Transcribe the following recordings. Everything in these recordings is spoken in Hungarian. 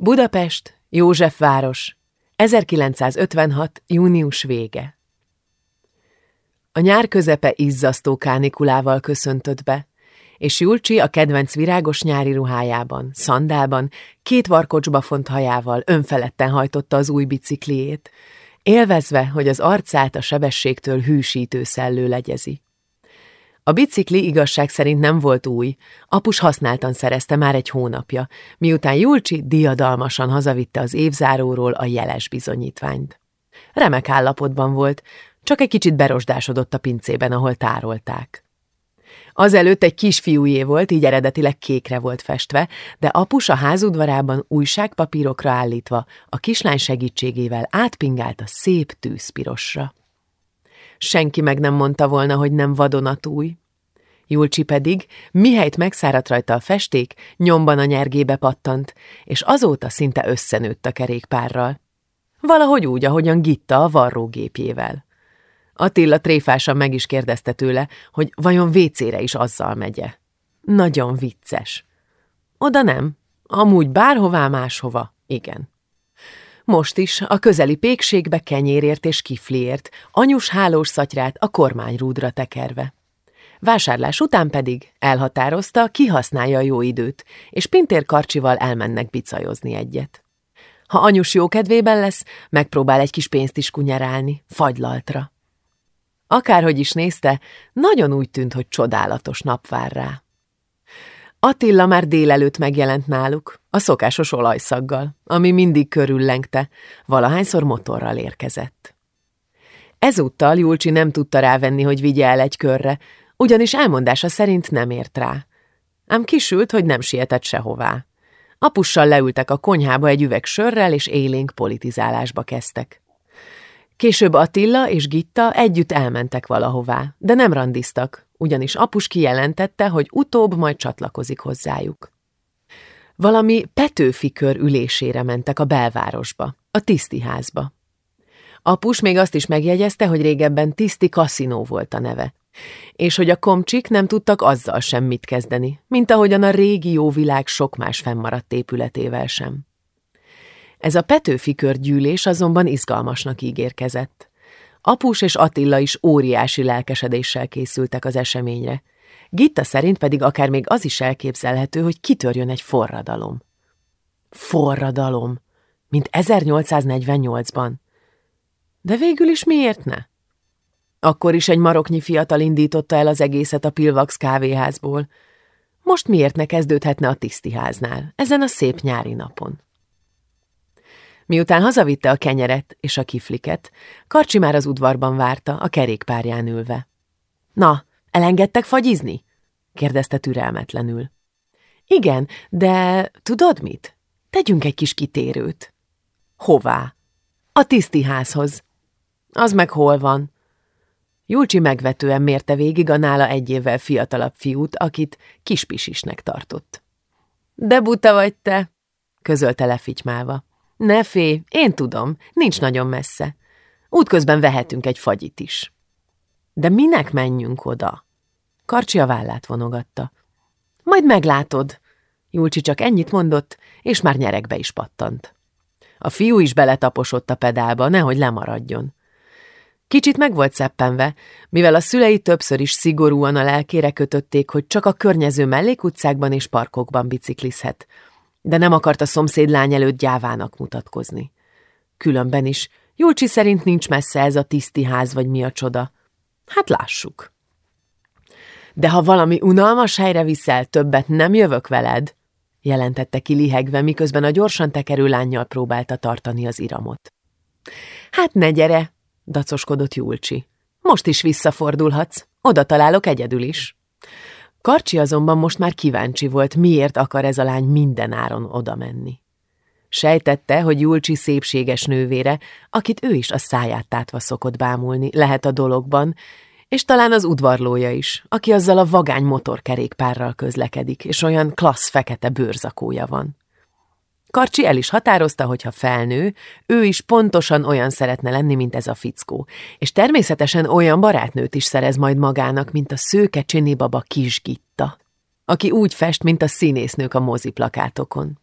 Budapest, Józsefváros, 1956. június vége. A nyár közepe izzasztó kánikulával köszöntött be, és Julcsi a kedvenc virágos nyári ruhájában, szandálban, két varkocsba font hajával önfeledten hajtotta az új bicikliét, élvezve, hogy az arcát a sebességtől hűsítő szellő legyezi. A bicikli igazság szerint nem volt új, apus használtan szerezte már egy hónapja, miután Julcsi diadalmasan hazavitte az évzáróról a jeles bizonyítványt. Remek állapotban volt, csak egy kicsit berosdásodott a pincében, ahol tárolták. Azelőtt egy kisfiújé volt, így eredetileg kékre volt festve, de apus a házudvarában újságpapírokra állítva a kislány segítségével átpingált a szép tűzpirosra. Senki meg nem mondta volna, hogy nem vadonatúj. Julcsi pedig, mihelyt megszáradt rajta a festék, nyomban a nyergébe pattant, és azóta szinte összenőtt a kerékpárral. Valahogy úgy, ahogyan Gitta a varrógépjével. Attila tréfásan meg is kérdezte tőle, hogy vajon vécére is azzal megye. Nagyon vicces. Oda nem, amúgy bárhová máshova, igen. Most is a közeli pékségbe kenyérért és kifliért, anyus hálós szatyrát a kormányrúdra tekerve. Vásárlás után pedig elhatározta, kihasználja a jó időt, és Pintér Karcsival elmennek bicajozni egyet. Ha anyus jó kedvében lesz, megpróbál egy kis pénzt is kunyerálni, fagylaltra. Akárhogy is nézte, nagyon úgy tűnt, hogy csodálatos nap vár rá. Attila már délelőtt megjelent náluk, a szokásos olajszaggal, ami mindig körüllengte, valahányszor motorral érkezett. Ezúttal Julcsi nem tudta rávenni, hogy vigye el egy körre, ugyanis elmondása szerint nem ért rá. Ám kisült, hogy nem sietett sehová. Apussal leültek a konyhába egy üveg sörrel, és élénk politizálásba kezdtek. Később Attila és Gitta együtt elmentek valahová, de nem randiztak, ugyanis apus kijelentette, hogy utóbb majd csatlakozik hozzájuk. Valami Petőfi kör ülésére mentek a belvárosba, a tisztiházba. Apus még azt is megjegyezte, hogy régebben tiszti kaszinó volt a neve, és hogy a komcsik nem tudtak azzal sem mit kezdeni, mint ahogyan a régi jó világ sok más fennmaradt épületével sem. Ez a Petőfi körgyűlés azonban izgalmasnak ígérkezett. Apus és Attila is óriási lelkesedéssel készültek az eseményre. Gitta szerint pedig akár még az is elképzelhető, hogy kitörjön egy forradalom. Forradalom, mint 1848-ban. De végül is miért ne? Akkor is egy maroknyi fiatal indította el az egészet a Pilvax kávéházból. Most miért ne kezdődhetne a tisztiháznál, ezen a szép nyári napon? Miután hazavitte a kenyeret és a kifliket, Karcsi már az udvarban várta, a kerékpárján ülve. Na, elengedtek fagyizni? kérdezte türelmetlenül. Igen, de tudod mit? Tegyünk egy kis kitérőt. Hová? A tisztiházhoz. Az meg hol van? Julcsi megvetően mérte végig a nála egy évvel fiatalabb fiút, akit kispisisnek tartott. De buta vagy te, közölte lefitymálva. Ne félj, én tudom, nincs nagyon messze. Útközben vehetünk egy fagyit is. De minek menjünk oda? Karcsi a vállát vonogatta. Majd meglátod. Julcsi csak ennyit mondott, és már nyerekbe is pattant. A fiú is beletaposott a pedálba, nehogy lemaradjon. Kicsit meg volt szeppenve, mivel a szülei többször is szigorúan a lelkére kötötték, hogy csak a környező mellékutcákban és parkokban biciklizhet, de nem akart a szomszéd lány előtt gyávának mutatkozni. Különben is, Julcsi szerint nincs messze ez a tiszti ház, vagy mi a csoda. Hát lássuk. De ha valami unalmas helyre viszel, többet nem jövök veled, jelentette ki lihegve, miközben a gyorsan tekerő lányjal próbálta tartani az iramot. Hát ne gyere, dacoskodott Julcsi. Most is visszafordulhatsz, oda találok egyedül is. Karcsi azonban most már kíváncsi volt, miért akar ez a lány minden áron oda menni. Sejtette, hogy Julcsi szépséges nővére, akit ő is a száját tátva szokott bámulni, lehet a dologban, és talán az udvarlója is, aki azzal a vagány motorkerékpárral közlekedik, és olyan klassz fekete bőrzakója van. Karcsi el is határozta, hogy ha felnő, ő is pontosan olyan szeretne lenni, mint ez a fickó, és természetesen olyan barátnőt is szerez majd magának, mint a szőke csinibaba Gitta, aki úgy fest, mint a színésznők a moziplakátokon.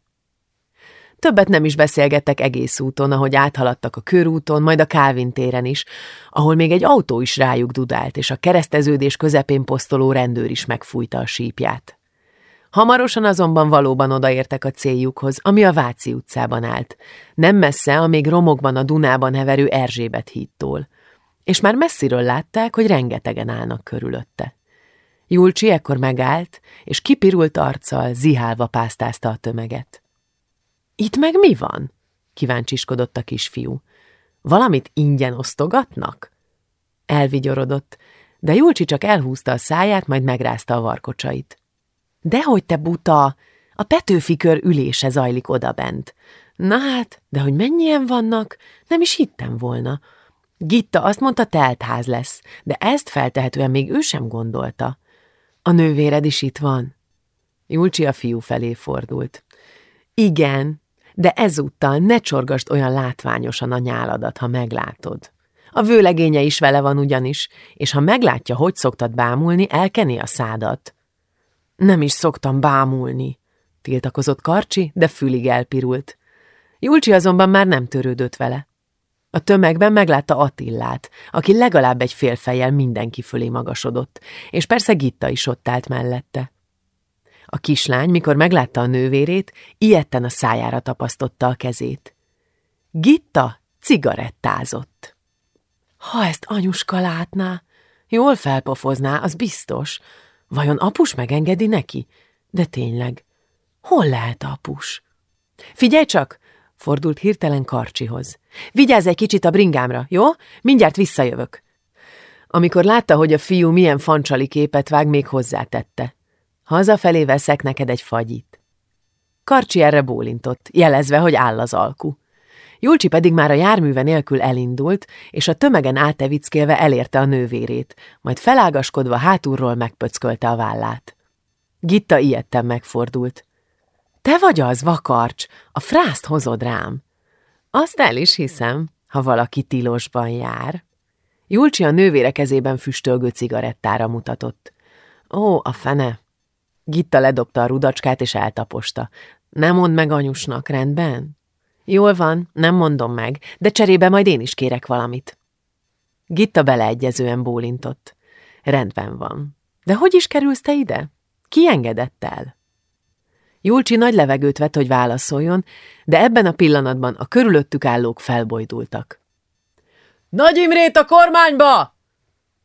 Többet nem is beszélgettek egész úton, ahogy áthaladtak a körúton, majd a Kálvin téren is, ahol még egy autó is rájuk dudált, és a kereszteződés közepén posztoló rendőr is megfújta a sípját. Hamarosan azonban valóban odaértek a céljukhoz, ami a Váci utcában állt, nem messze a még romokban a Dunában heverő Erzsébet hídtól, és már messziről látták, hogy rengetegen állnak körülötte. Julcsi ekkor megállt, és kipirult arccal, zihálva pásztázta a tömeget. Itt meg mi van? kíváncsiskodott a kisfiú. Valamit ingyen osztogatnak? Elvigyorodott, de Julcsi csak elhúzta a száját, majd megrázta a varkocsait. Dehogy te buta! A Petőfi kör ülése zajlik odabent. Na hát, de hogy mennyien vannak, nem is hittem volna. Gitta azt mondta, teltház lesz, de ezt feltehetően még ő sem gondolta. A nővéred is itt van? Julcsi a fiú felé fordult. Igen, de ezúttal ne csorgast olyan látványosan a nyáladat, ha meglátod. A vőlegénye is vele van ugyanis, és ha meglátja, hogy szoktad bámulni, elkeni a szádat. Nem is szoktam bámulni, tiltakozott Karcsi, de fülig elpirult. Julcsi azonban már nem törődött vele. A tömegben meglátta Attillát, aki legalább egy fél fejjel mindenki fölé magasodott, és persze Gitta is ott állt mellette. A kislány, mikor meglátta a nővérét, ilyetten a szájára tapasztotta a kezét. Gitta cigarettázott. Ha ezt anyuska látná, jól felpofozná, az biztos. Vajon apus megengedi neki? De tényleg, hol lehet apus? Figyelj csak, fordult hirtelen Karcsihoz. Vigyázz egy kicsit a bringámra, jó? Mindjárt visszajövök. Amikor látta, hogy a fiú milyen fancsali képet vág, még hozzátette. Hazafelé veszek neked egy fagyit. Karcsi erre bólintott, jelezve, hogy áll az alku. Julcsi pedig már a járműve nélkül elindult, és a tömegen átevickélve elérte a nővérét, majd felágaskodva hátulról megpöckölte a vállát. Gitta ilyetten megfordult. Te vagy az, vakarcs, a frászt hozod rám. Azt el is hiszem, ha valaki tilosban jár. Julcsi a nővére kezében füstölgő cigarettára mutatott. Ó, a fene, Gitta ledobta a rudacskát és eltaposta. Nem mond meg anyusnak, rendben? Jól van, nem mondom meg, de cserébe majd én is kérek valamit. Gitta beleegyezően bólintott. Rendben van. De hogy is kerülsz te ide? Ki engedett el? Julcsi nagy levegőt vett, hogy válaszoljon, de ebben a pillanatban a körülöttük állók felbojdultak. Nagy Imrét a kormányba!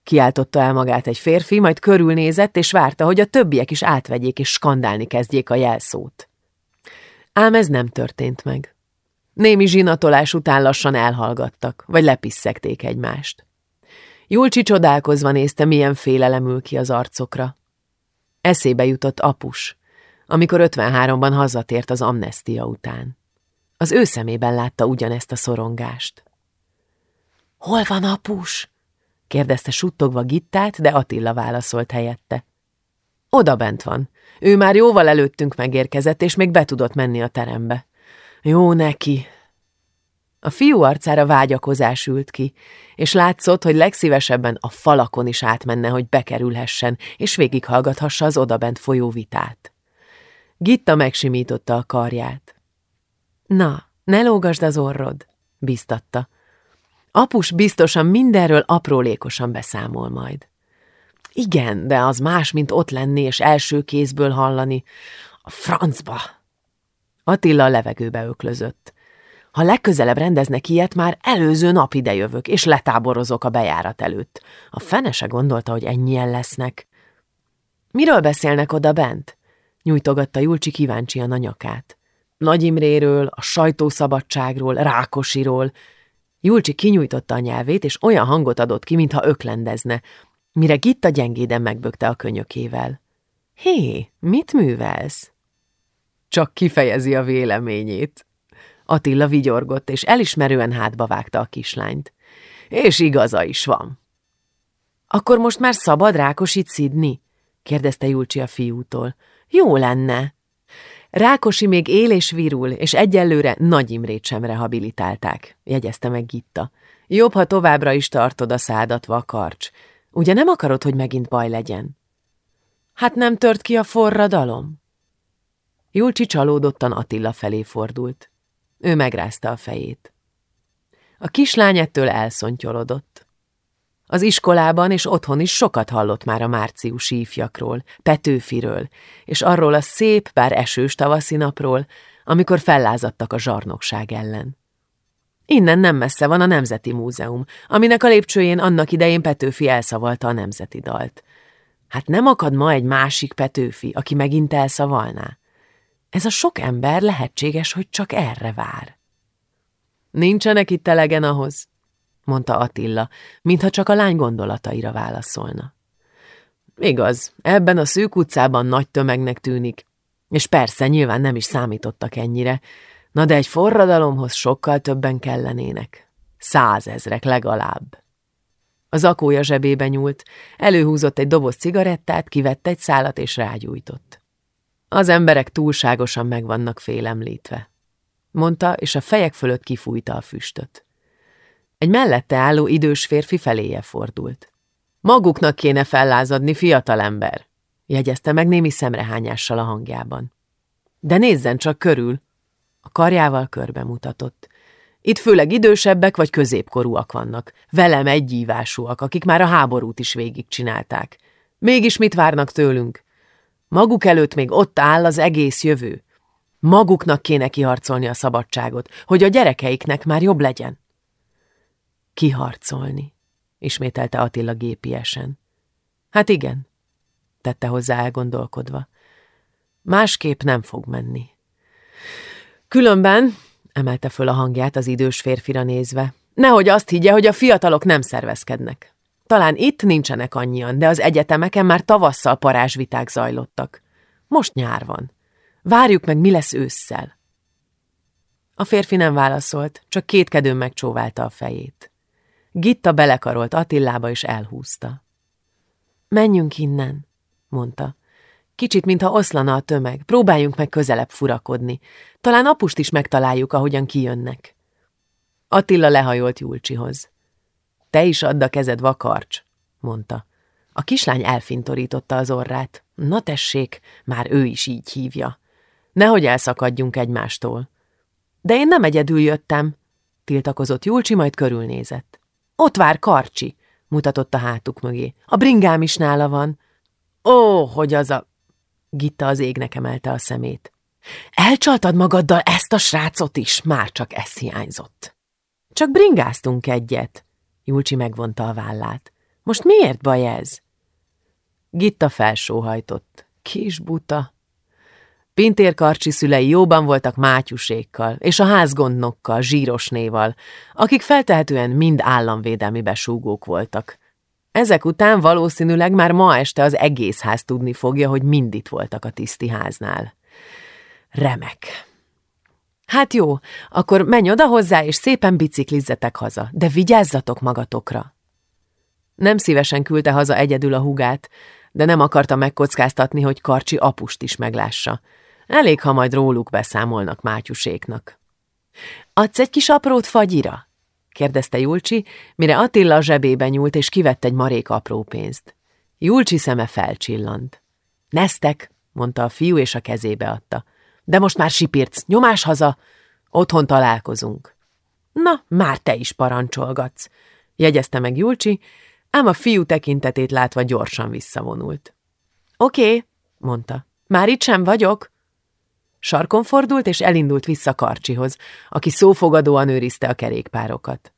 Kiáltotta el magát egy férfi, majd körülnézett, és várta, hogy a többiek is átvegyék és skandálni kezdjék a jelszót. Ám ez nem történt meg. Némi zsinatolás után lassan elhallgattak, vagy lepisszekték egymást. Julcsi csodálkozva nézte, milyen félelem ül ki az arcokra. Eszébe jutott apus, amikor 53-ban hazatért az amnestia után. Az ő szemében látta ugyanezt a szorongást. Hol van apus? kérdezte suttogva Gittát, de Attila válaszolt helyette. Oda bent van. Ő már jóval előttünk megérkezett, és még be tudott menni a terembe. Jó neki. A fiú arcára vágyakozás ült ki, és látszott, hogy legszívesebben a falakon is átmenne, hogy bekerülhessen, és végighallgathassa az odabent folyó vitát. Gitta megsimította a karját. Na, ne lógasd az orrod, biztatta. Apus biztosan mindenről aprólékosan beszámol majd. Igen, de az más, mint ott lenni és első kézből hallani. A francba! Attila a levegőbe öklözött. Ha legközelebb rendeznek ilyet, már előző nap idejövök, és letáborozok a bejárat előtt. A fene se gondolta, hogy ennyien lesznek. Miről beszélnek oda bent? Nyújtogatta Julcsi kíváncsian a nyakát. Nagy Imréről, a sajtószabadságról, Rákosiról, Julcsi kinyújtotta a nyelvét, és olyan hangot adott ki, mintha öklendezne, mire Gitta gyengéden megbökte a könyökével. Hé, mit művelsz? Csak kifejezi a véleményét. Attila vigyorgott, és elismerően hátba vágta a kislányt. És igaza is van. Akkor most már szabad Rákosit szidni? kérdezte Julcsi a fiútól. Jó lenne. Rákosi még él és virul, és egyelőre Nagy Imrét sem rehabilitálták, jegyezte meg Gitta. Jobb, ha továbbra is tartod a szádat, vakarcs. Ugye nem akarod, hogy megint baj legyen? Hát nem tört ki a forradalom? Julcsi csalódottan Attila felé fordult. Ő megrázta a fejét. A kislány ettől elszontyolodott. Az iskolában és otthon is sokat hallott már a márciusi ifjakról, Petőfiről, és arról a szép, bár esős tavaszi napról, amikor fellázadtak a zsarnokság ellen. Innen nem messze van a Nemzeti Múzeum, aminek a lépcsőjén annak idején Petőfi elszavalta a nemzeti dalt. Hát nem akad ma egy másik Petőfi, aki megint elszavalná? Ez a sok ember lehetséges, hogy csak erre vár. Nincsenek itt elegen ahhoz, mondta Attila, mintha csak a lány gondolataira válaszolna. Igaz, ebben a szűk utcában nagy tömegnek tűnik, és persze nyilván nem is számítottak ennyire, na de egy forradalomhoz sokkal többen kellenének. Százezrek legalább. Az akója zsebébe nyúlt, előhúzott egy doboz cigarettát, kivett egy szálat és rágyújtott. Az emberek túlságosan meg vannak félemlítve, mondta, és a fejek fölött kifújta a füstöt. Egy mellette álló idős férfi feléje fordult. Maguknak kéne fellázadni, fiatalember, jegyezte meg némi szemrehányással a hangjában. De nézzen csak körül! A karjával körbe mutatott. Itt főleg idősebbek vagy középkorúak vannak, velem egyívásúak, akik már a háborút is végigcsinálták. Mégis mit várnak tőlünk? Maguk előtt még ott áll az egész jövő. Maguknak kéne kiharcolni a szabadságot, hogy a gyerekeiknek már jobb legyen. Kiharcolni, ismételte Attila gépiesen. Hát igen, tette hozzá elgondolkodva. Másképp nem fog menni. Különben, emelte föl a hangját az idős férfira nézve, nehogy azt higgye, hogy a fiatalok nem szervezkednek. Talán itt nincsenek annyian, de az egyetemeken már tavasszal parázsviták zajlottak. Most nyár van. Várjuk meg, mi lesz ősszel. A férfi nem válaszolt, csak kétkedőn megcsóválta a fejét. Gitta belekarolt Attilába és elhúzta. Menjünk innen, mondta. Kicsit, mintha oszlana a tömeg, próbáljunk meg közelebb furakodni. Talán apust is megtaláljuk, ahogyan kijönnek. Attila lehajolt Julcsihoz. Te is add a kezed, vakarcs, mondta. A kislány elfintorította az orrát. Na tessék, már ő is így hívja. Nehogy elszakadjunk egymástól. De én nem egyedül jöttem, tiltakozott Julcsi, majd körülnézett. Ott vár Karcsi, mutatott a hátuk mögé. A bringám is nála van. Ó, hogy az a... Gitta az égnek emelte a szemét. Elcsaltad magaddal ezt a srácot is, már csak ez hiányzott. Csak bringáztunk egyet. Julcsi megvonta a vállát. Most miért baj ez? Gitta felsóhajtott. Kis buta. Pintér Karcsi szülei jóban voltak Mátyusékkal és a házgondnokkal, zsírosnéval, akik feltehetően mind államvédelmi besúgók voltak. Ezek után valószínűleg már ma este az egész ház tudni fogja, hogy mind itt voltak a tiszti háznál. Remek. Hát jó, akkor menj oda hozzá, és szépen biciklizzetek haza, de vigyázzatok magatokra. Nem szívesen küldte haza egyedül a hugát, de nem akarta megkockáztatni, hogy Karcsi apust is meglássa. Elég, ha majd róluk beszámolnak Mátyuséknak. Adsz egy kis aprót fagyira? kérdezte Julcsi, mire Attila a zsebébe nyúlt, és kivett egy marék apró pénzt. Julcsi szeme felcsillant. Neztek, mondta a fiú, és a kezébe adta. De most már sipirc, nyomás haza, otthon találkozunk. Na, már te is parancsolgatsz, jegyezte meg Julcsi, ám a fiú tekintetét látva gyorsan visszavonult. Oké, mondta, már itt sem vagyok. Sarkon fordult, és elindult vissza Karcsihoz, aki szófogadóan őrizte a kerékpárokat.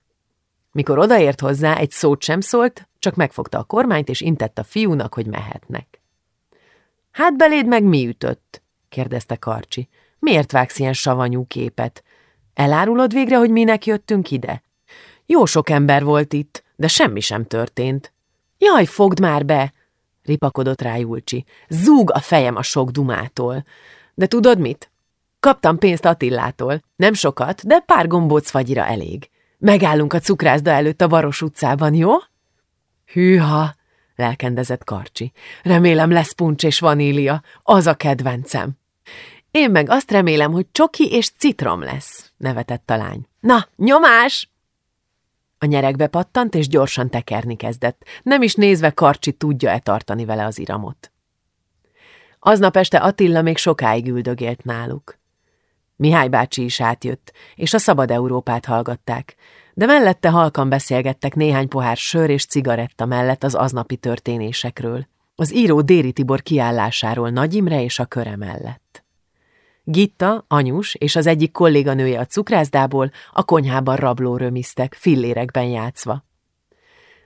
Mikor odaért hozzá, egy szót sem szólt, csak megfogta a kormányt, és intett a fiúnak, hogy mehetnek. Hát beléd meg mi ütött? Kérdezte Karcsi. Miért vágsz ilyen savanyú képet? Elárulod végre, hogy minek jöttünk ide? Jó sok ember volt itt, de semmi sem történt. Jaj, fogd már be! ripakodott rá Julcsi. Zúg a fejem a sok dumától. De tudod mit? Kaptam pénzt Attillától. Nem sokat, de pár gombóc fagyira elég. Megállunk a cukrászda előtt a Baros utcában, jó? Hűha, lelkendezett Karcsi. Remélem lesz puncs és vanília, az a kedvencem. Én meg azt remélem, hogy csoki és citrom lesz, nevetett a lány. Na, nyomás! A nyerekbe pattant, és gyorsan tekerni kezdett, nem is nézve Karcsi tudja-e tartani vele az iramot. Aznap este Attila még sokáig üldögélt náluk. Mihály bácsi is átjött, és a Szabad Európát hallgatták, de mellette halkan beszélgettek néhány pohár sör és cigaretta mellett az aznapi történésekről, az író Déri Tibor kiállásáról Nagy Imre és a köre mellett. Gitta, anyus és az egyik kolléganője a cukrászdából a konyhában rabló römisztek, fillérekben játszva.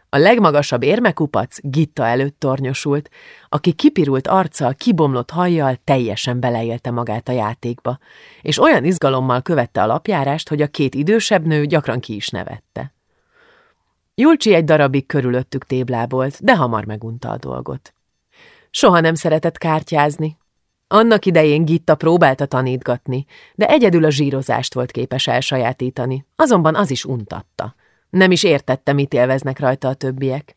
A legmagasabb érmekupac Gitta előtt tornyosult, aki kipirult arccal, kibomlott hajjal teljesen beleélte magát a játékba, és olyan izgalommal követte a lapjárást, hogy a két idősebb nő gyakran ki is nevette. Julcsi egy darabig körülöttük téblábolt, de hamar megunta a dolgot. Soha nem szeretett kártyázni. Annak idején Gitta próbálta tanítgatni, de egyedül a zsírozást volt képes elsajátítani, azonban az is untatta – nem is értette, mit élveznek rajta a többiek.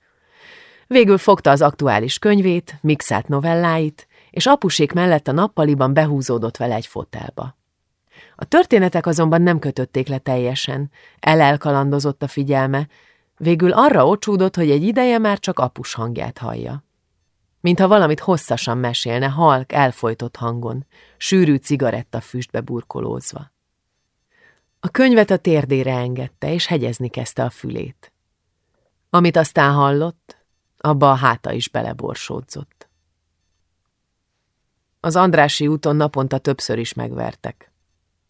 Végül fogta az aktuális könyvét, mixált novelláit, és apusék mellett a nappaliban behúzódott vele egy fotelba. A történetek azonban nem kötötték le teljesen, elelkalandozott a figyelme, végül arra ocsúdott, hogy egy ideje már csak apus hangját hallja. Mintha valamit hosszasan mesélne, halk, elfolytott hangon, sűrű cigaretta füstbe burkolózva. A könyvet a térdére engedte, és hegyezni kezdte a fülét. Amit aztán hallott, abba a háta is beleborsódzott. Az Andrási úton naponta többször is megvertek.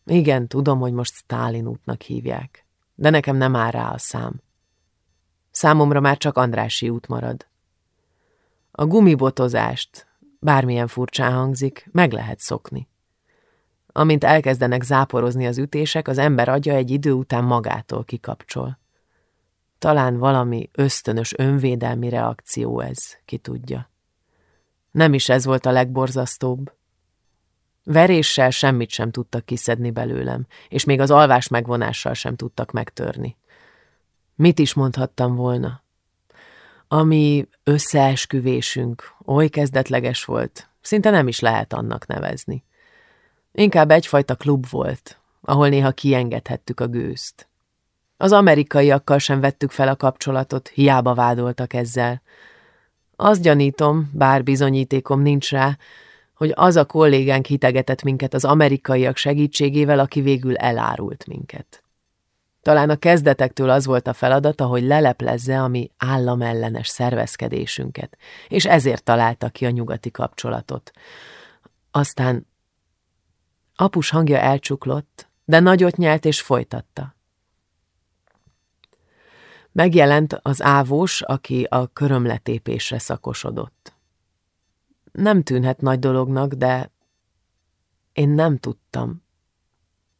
Igen, tudom, hogy most Stálin útnak hívják, de nekem nem áll rá a szám. Számomra már csak Andrási út marad. A gumibotozást, bármilyen furcsán hangzik, meg lehet szokni. Amint elkezdenek záporozni az ütések, az ember agya egy idő után magától kikapcsol. Talán valami ösztönös önvédelmi reakció ez, ki tudja. Nem is ez volt a legborzasztóbb. Veréssel semmit sem tudtak kiszedni belőlem, és még az alvás megvonással sem tudtak megtörni. Mit is mondhattam volna? Ami összeesküvésünk oly kezdetleges volt, szinte nem is lehet annak nevezni. Inkább egyfajta klub volt, ahol néha kiengedhettük a gőzt. Az amerikaiakkal sem vettük fel a kapcsolatot, hiába vádoltak ezzel. Azt gyanítom, bár bizonyítékom nincs rá, hogy az a kollégánk hitegetett minket az amerikaiak segítségével, aki végül elárult minket. Talán a kezdetektől az volt a feladata, hogy leleplezze a mi államellenes szervezkedésünket, és ezért találta ki a nyugati kapcsolatot. Aztán Apus hangja elcsuklott, de nagyot nyelt és folytatta. Megjelent az ávós, aki a körömletépésre szakosodott. Nem tűnhet nagy dolognak, de én nem tudtam,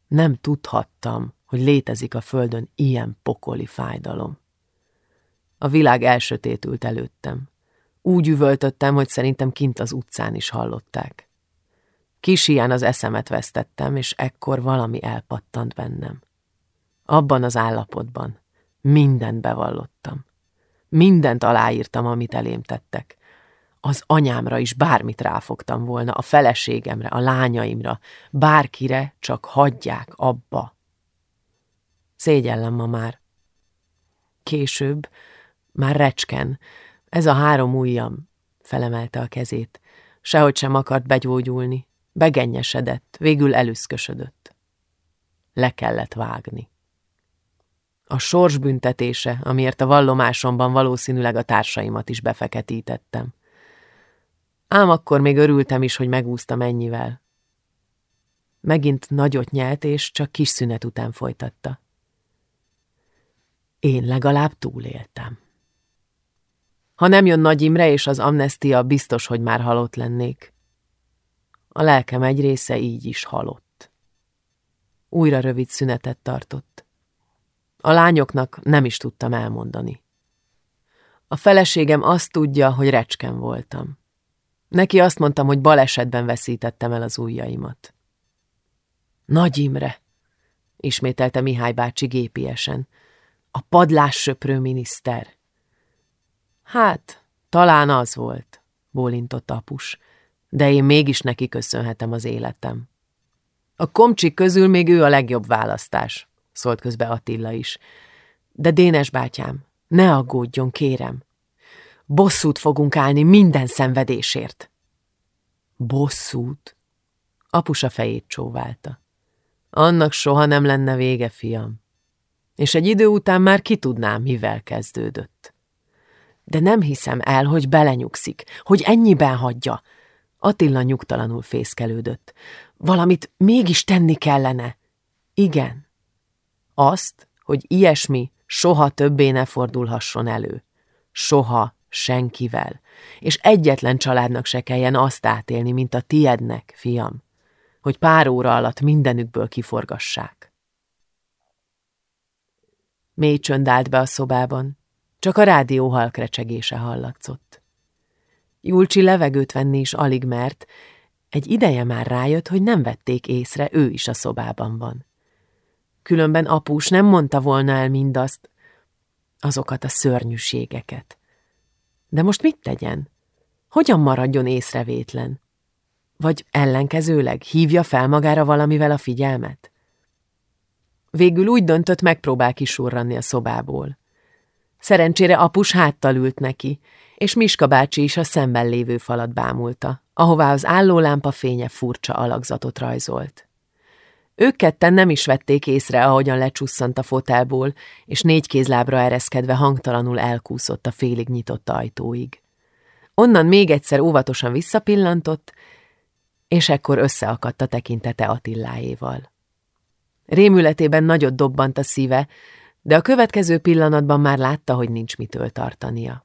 nem tudhattam, hogy létezik a földön ilyen pokoli fájdalom. A világ elsötétült előttem. Úgy üvöltöttem, hogy szerintem kint az utcán is hallották. Kis ilyen az eszemet vesztettem, és ekkor valami elpattant bennem. Abban az állapotban mindent bevallottam. Mindent aláírtam, amit elém tettek. Az anyámra is bármit ráfogtam volna, a feleségemre, a lányaimra, bárkire, csak hagyják abba. Szégyellem ma már. Később, már recsken, ez a három ujjam, felemelte a kezét, sehogy sem akart begyógyulni, Begennyesedett, végül elüszkösödött. Le kellett vágni. A sors büntetése, amiért a vallomásomban valószínűleg a társaimat is befeketítettem. Ám akkor még örültem is, hogy megúsztam ennyivel. Megint nagyot nyelt, és csak kis szünet után folytatta. Én legalább túléltem. Ha nem jön Nagy Imre és az amnestia, biztos, hogy már halott lennék. A lelkem egy része így is halott. Újra rövid szünetet tartott. A lányoknak nem is tudtam elmondani. A feleségem azt tudja, hogy recsken voltam. Neki azt mondtam, hogy balesetben veszítettem el az ujjaimat. Nagy Imre, ismételte Mihály bácsi gépiesen. A padlássöprő miniszter. Hát, talán az volt, bólintott apus de én mégis neki köszönhetem az életem. A komcsik közül még ő a legjobb választás, szólt közbe Attila is. De Dénes bátyám, ne aggódjon, kérem. Bosszút fogunk állni minden szenvedésért. Bosszút? Apusa fejét csóválta. Annak soha nem lenne vége, fiam. És egy idő után már ki tudnám, mivel kezdődött. De nem hiszem el, hogy belenyugszik, hogy ennyiben hagyja. Attila nyugtalanul fészkelődött. Valamit mégis tenni kellene. Igen. Azt, hogy ilyesmi soha többé ne fordulhasson elő. Soha senkivel. És egyetlen családnak se kelljen azt átélni, mint a tiednek, fiam hogy pár óra alatt mindenükből kiforgassák. Mély csönd állt be a szobában, csak a rádió halkrecsegése hallatszott. Julcsi levegőt venni is alig mert, egy ideje már rájött, hogy nem vették észre, ő is a szobában van. Különben apus nem mondta volna el mindazt, azokat a szörnyűségeket. De most mit tegyen? Hogyan maradjon észrevétlen? Vagy ellenkezőleg hívja fel magára valamivel a figyelmet? Végül úgy döntött, megpróbál kisurranni a szobából. Szerencsére apus háttal ült neki, és Miska bácsi is a szemben lévő falat bámulta, ahová az állólámpa fénye furcsa alakzatot rajzolt. Ők ketten nem is vették észre, ahogyan lecsusszant a fotelból, és négy kézlábra ereszkedve hangtalanul elkúszott a félig nyitott ajtóig. Onnan még egyszer óvatosan visszapillantott, és ekkor összeakadt a tekintete Attilláéval. Rémületében nagyot dobbant a szíve, de a következő pillanatban már látta, hogy nincs mitől tartania.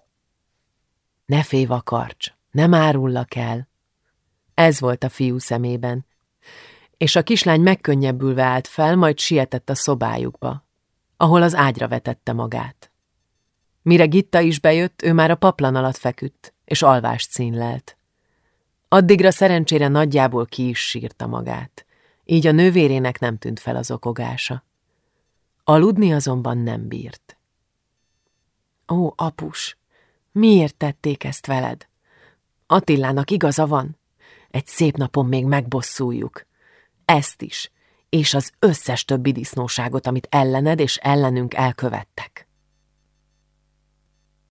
Ne félj, vakarcs, nem árullak el. Ez volt a fiú szemében, és a kislány megkönnyebbülve állt fel, majd sietett a szobájukba, ahol az ágyra vetette magát. Mire Gitta is bejött, ő már a paplan alatt feküdt, és alvást színlelt. Addigra szerencsére nagyjából ki is sírta magát, így a nővérének nem tűnt fel az okogása. Aludni azonban nem bírt. Ó, apus, miért tették ezt veled? Attilának igaza van. Egy szép napon még megbosszuljuk. Ezt is, és az összes többi disznóságot, amit ellened és ellenünk elkövettek.